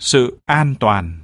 sự an toàn.